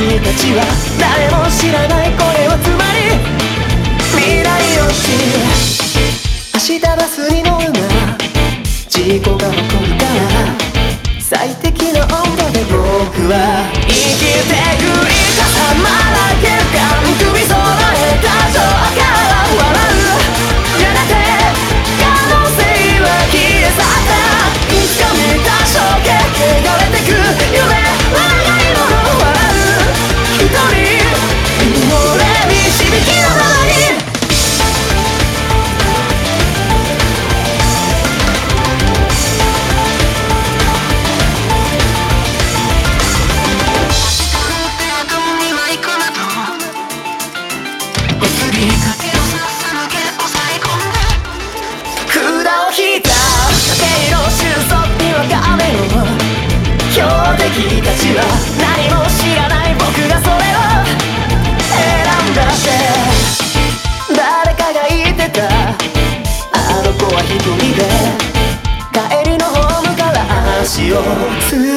君たちは誰も知らないこれはつまり未来を知る。明日バスに乗るな事故が起こるから最適な温度で僕は生きてくれ有